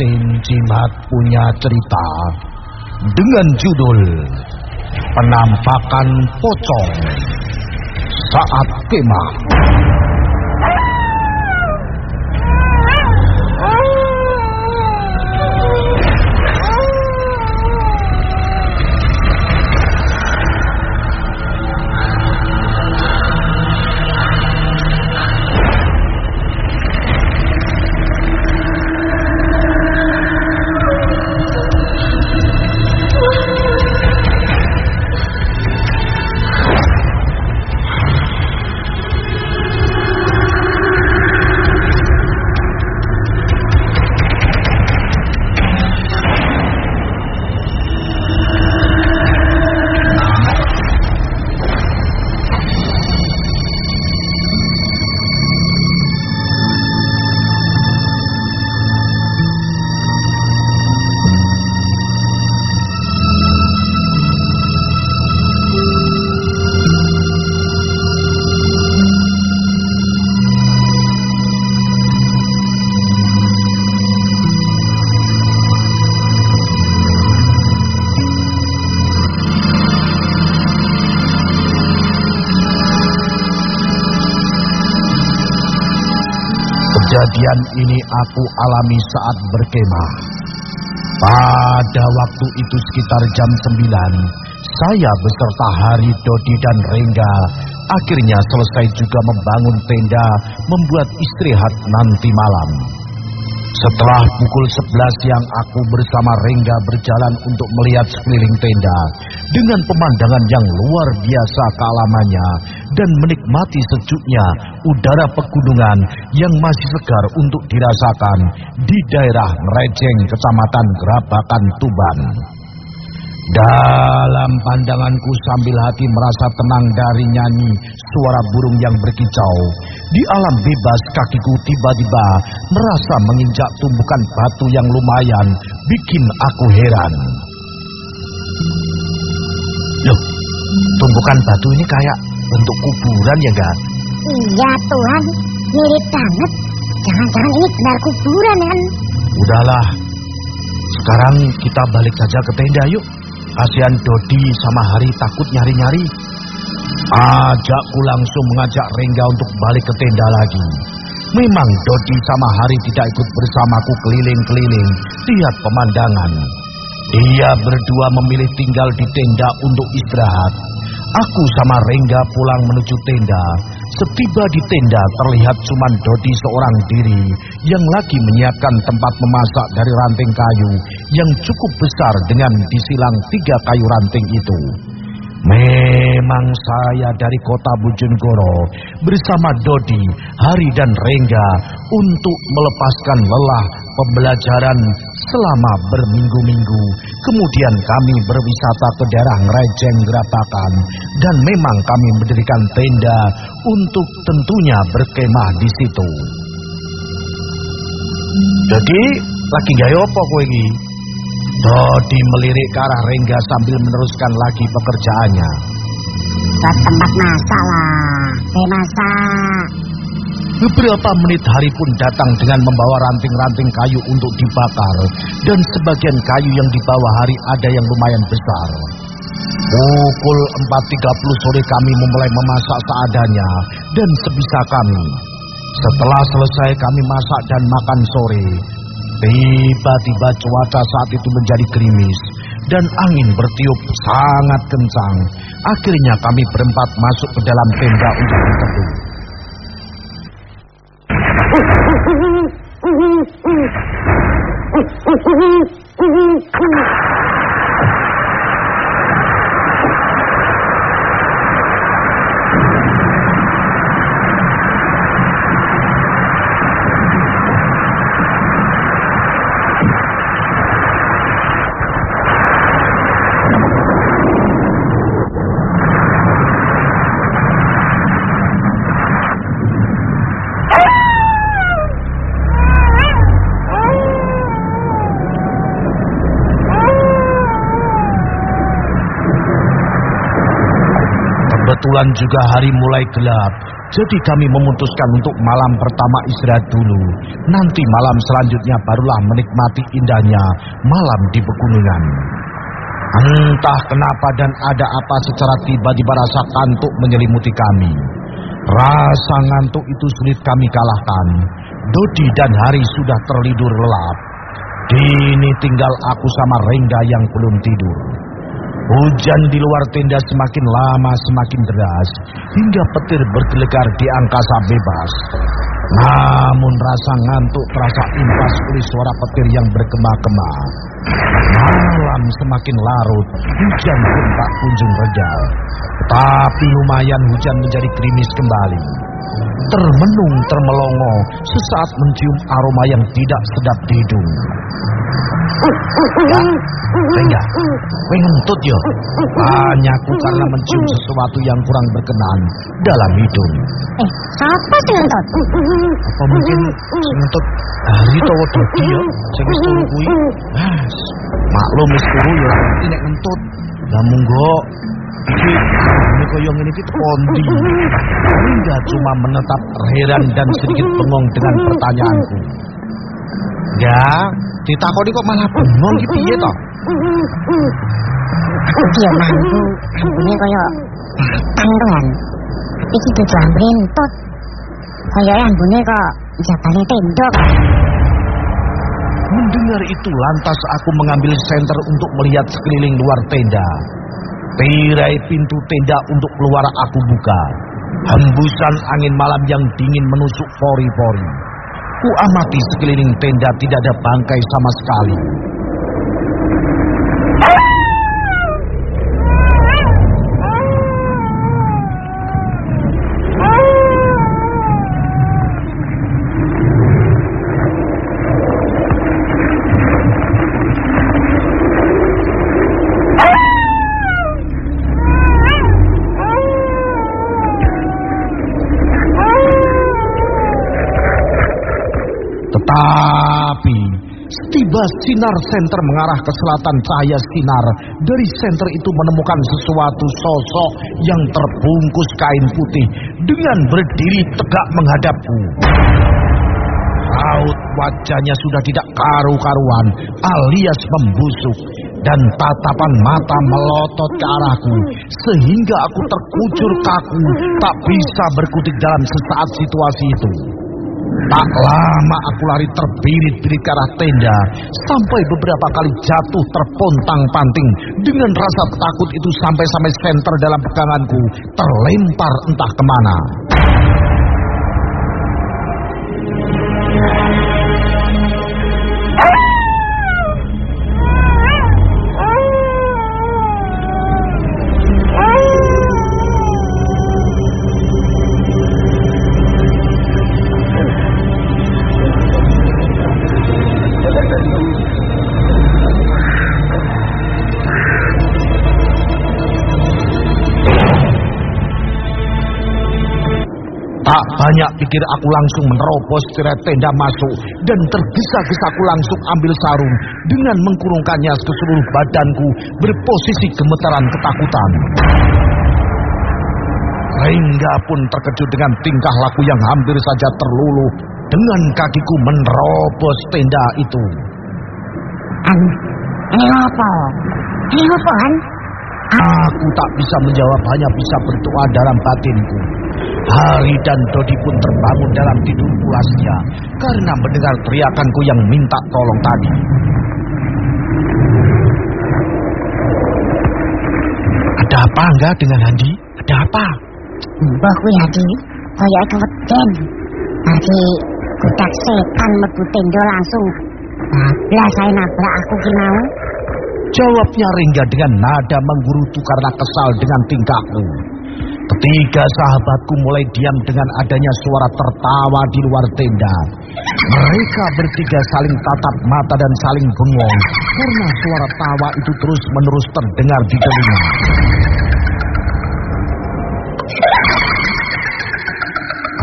Tim Cimat punya cerita dengan judul Penampakan Pocong Saat Kemah. Kejadian ini aku alami saat berkemah. Pada waktu itu sekitar jam 9, saya beserta Hari, Dodi, dan Rengga akhirnya selesai juga membangun tenda membuat istirahat nanti malam. Setelah pukul 11 siang aku bersama Rengga berjalan untuk melihat sekeliling tenda dengan pemandangan yang luar biasa kealamannya dan menikmati sejuknya udara pegunungan yang masih segar untuk dirasakan di daerah Merejeng, Kecamatan Gerabakan, Tuban. Dalam pandanganku sambil hati merasa tenang dari nyanyi suara burung yang berkicau, di alam bebas kakiku tiba-tiba merasa menginjak tumbukan batu yang lumayan bikin aku heran. Loh, tumbukan batu ini kayak bentuk kuburan ya, Gak? Iya, Tuhan. Mirip banget. Jangan-jangan ini benar kuburan, kan? Udahlah, sekarang kita balik saja ke tenda yuk. Kasihan Dodi sama Hari takut nyari-nyari. Ajakku langsung mengajak Rengga untuk balik ke tenda lagi. Memang Dodi sama Hari tidak ikut bersamaku keliling-keliling lihat pemandangan. Dia berdua memilih tinggal di tenda untuk istirahat. Aku sama Rengga pulang menuju tenda. Setiba di tenda terlihat cuma Dodi seorang diri yang lagi menyiapkan tempat memasak dari ranting kayu yang cukup besar dengan disilang tiga kayu ranting itu. Memang saya dari kota Bojonegoro bersama Dodi, Hari dan Rengga untuk melepaskan lelah pembelajaran selama berminggu-minggu. Kemudian kami berwisata ke daerah Ngerejeng Gerapakan dan memang kami mendirikan tenda untuk tentunya berkemah di situ. Jadi lagi gaya apa kowe iki? Dodi melirik ke arah Rengga sambil meneruskan lagi pekerjaannya. Buat tempat masak lah. Masak. Beberapa menit hari pun datang dengan membawa ranting-ranting kayu untuk dibakar dan sebagian kayu yang dibawa hari ada yang lumayan besar. Pukul 4.30 sore kami memulai memasak seadanya dan sebisa kami. Setelah selesai kami masak dan makan sore, tiba-tiba cuaca saat itu menjadi gerimis dan angin bertiup sangat kencang. Akhirnya kami berempat masuk ke dalam tenda untuk berteduh. Kebetulan juga hari mulai gelap Jadi kami memutuskan untuk malam pertama istirahat dulu. Nanti malam selanjutnya barulah menikmati indahnya malam di pegunungan. Entah kenapa dan ada apa secara tiba-tiba rasa kantuk menyelimuti kami. Rasa ngantuk itu sulit kami kalahkan. Dodi dan Hari sudah terlidur lelap. Kini tinggal aku sama Rengga yang belum tidur. Hujan di luar tenda semakin lama semakin deras, hingga petir bergelegar di angkasa bebas. Namun rasa ngantuk terasa impas oleh suara petir yang bergema-gema. Malam semakin larut, hujan pun tak kunjung reda. Tapi lumayan hujan menjadi gerimis kembali. Termenung termelongo, sesaat mencium aroma yang tidak sedap di hidung. Ya, Rengga, kowe ngentut yo. Tanyaku karena mencium sesuatu yang kurang berkenan dalam hidung. Eh, siapa sih ngentut? Apa mungkin sing ngentut hari tawa dodi yo, sing wis turu kuwi. Maklum wis turu yo, ngerti nek ngentut. Lah monggo iki ini koyo ngene iki kondi. Rengga cuma menetap heran dan sedikit bengong dengan pertanyaanku. Ya, ditakoni kok malah bengong iki piye to? Aku dia mampu, ambune kaya batang kan. Iki dudu ambune entut. Kaya ambune kok jabane tendok. Mendengar itu lantas aku mengambil senter untuk melihat sekeliling luar tenda. Tirai pintu tenda untuk keluar aku buka. Hembusan angin malam yang dingin menusuk pori-pori. Ku amati sekeliling tenda tidak ada bangkai sama sekali. Sinar senter mengarah ke selatan cahaya sinar dari senter itu menemukan sesuatu sosok yang terbungkus kain putih dengan berdiri tegak menghadapku. Raut wajahnya sudah tidak karu-karuan alias membusuk dan tatapan mata melotot ke arahku sehingga aku terkucur kaku tak bisa berkutik dalam sesaat situasi itu. Tak lama aku lari terbirit-birit ke arah tenda sampai beberapa kali jatuh terpontang-panting dengan rasa takut itu sampai-sampai senter dalam peganganku terlempar entah ke mana. Banyak pikir aku langsung menerobos tirai tenda masuk dan tergesa-gesa aku langsung ambil sarung dengan mengkurungkannya ke seluruh badanku berposisi gemetaran ketakutan. Rengga pun terkejut dengan tingkah laku yang hampir saja terluluh dengan kakiku menerobos tenda itu. An, ini apa? Ini apa, An? Aku tak bisa menjawab hanya bisa berdoa dalam batinku. Hari dan Dodi pun terbangun dalam tidur pulasnya karena mendengar teriakanku yang minta tolong tadi. Ada apa enggak dengan Andi? Ada apa? Mbah kuwi Hadi, kaya keweden. Lagi kudak setan mlebu tenda langsung. Bablas saya nabrak aku ki mau. Jawabnya Ringga dengan nada menggurutu karena kesal dengan tingkahku. Ketiga sahabatku mulai diam dengan adanya suara tertawa di luar tenda. Mereka bertiga saling tatap mata dan saling bengong karena suara tawa itu terus menerus terdengar di telinga.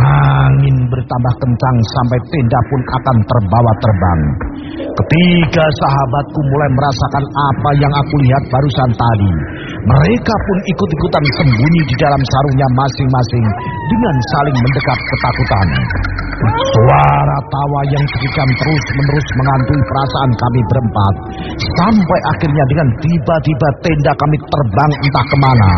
Angin bertambah kencang sampai tenda pun akan terbawa terbang. Ketiga sahabatku mulai merasakan apa yang aku lihat barusan tadi. Mereka pun ikut-ikutan sembunyi di dalam sarungnya masing-masing dengan saling mendekap ketakutan. Suara tawa yang cekikan terus-menerus menghantui perasaan kami berempat. Sampai akhirnya dengan tiba-tiba tenda kami terbang entah ke mana.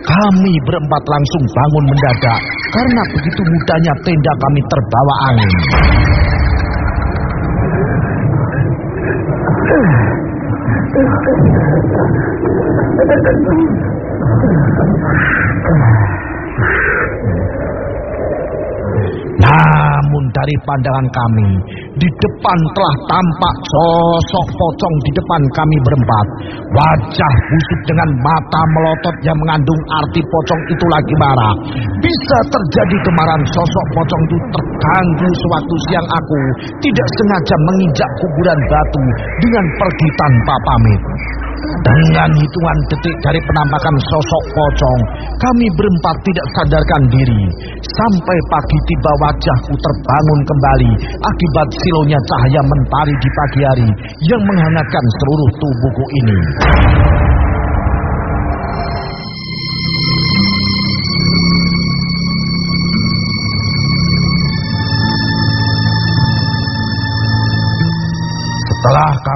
Kami berempat langsung bangun mendadak karena begitu mudahnya tenda kami terbawa angin. Namun dari pandangan kami, di depan telah tampak sosok pocong di depan kami berempat. Wajah busuk dengan mata melotot yang mengandung arti pocong itu lagi marah. Bisa terjadi kemarahan sosok pocong itu terganggu sewaktu siang aku tidak sengaja menginjak kuburan batu dengan pergi tanpa pamit. Dengan hitungan detik dari penampakan sosok pocong, kami berempat tidak sadarkan diri. Sampai pagi tiba wajahku terbangun kembali akibat silonya cahaya mentari di pagi hari yang menghangatkan seluruh tubuhku ini.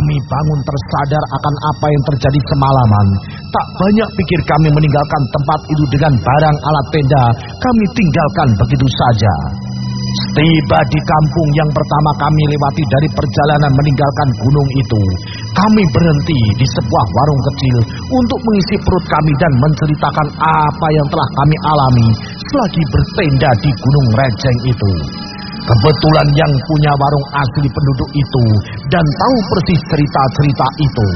Kami bangun tersadar akan apa yang terjadi semalaman, tak banyak pikir kami meninggalkan tempat itu dengan barang alat tenda kami tinggalkan begitu saja. Tiba di kampung yang pertama kami lewati dari perjalanan meninggalkan gunung itu, kami berhenti di sebuah warung kecil untuk mengisi perut kami dan menceritakan apa yang telah kami alami selagi bertenda di gunung rejeng itu. Kebetulan yang punya warung asli penduduk itu dan tahu persis cerita-cerita itu.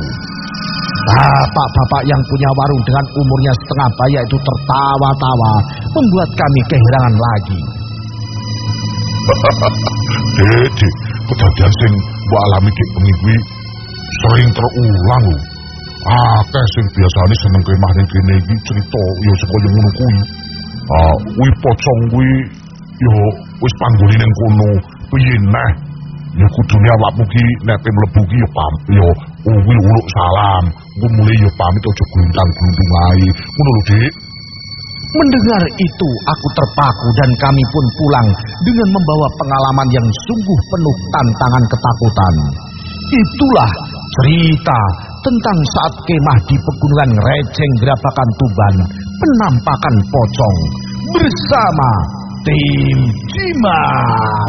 Bapak-bapak yang punya warung dengan umurnya setengah baya itu tertawa-tawa membuat kami kehirangan lagi. Dede, kejadian sing mbok alami di pengiwi sering terulang lho. Akeh sing biasane seneng kemah kene iki cerita ya saka yang ngono. Ah, kuwi pocong kuwi ya wis panggone ning kono. Piye neh? Ya kudune awakmu ki nek mlebu ki ya pam ya kuwi uluk salam. Engko mulai ya pamit aja gluntang-gluntung ae. Ngono lho, Dik. Mendengar itu, aku terpaku dan kami pun pulang dengan membawa pengalaman yang sungguh penuh tantangan ketakutan. Itulah cerita tentang saat kemah di pegunungan Rejeng Gerabakan Tuban, penampakan pocong bersama Team GMA.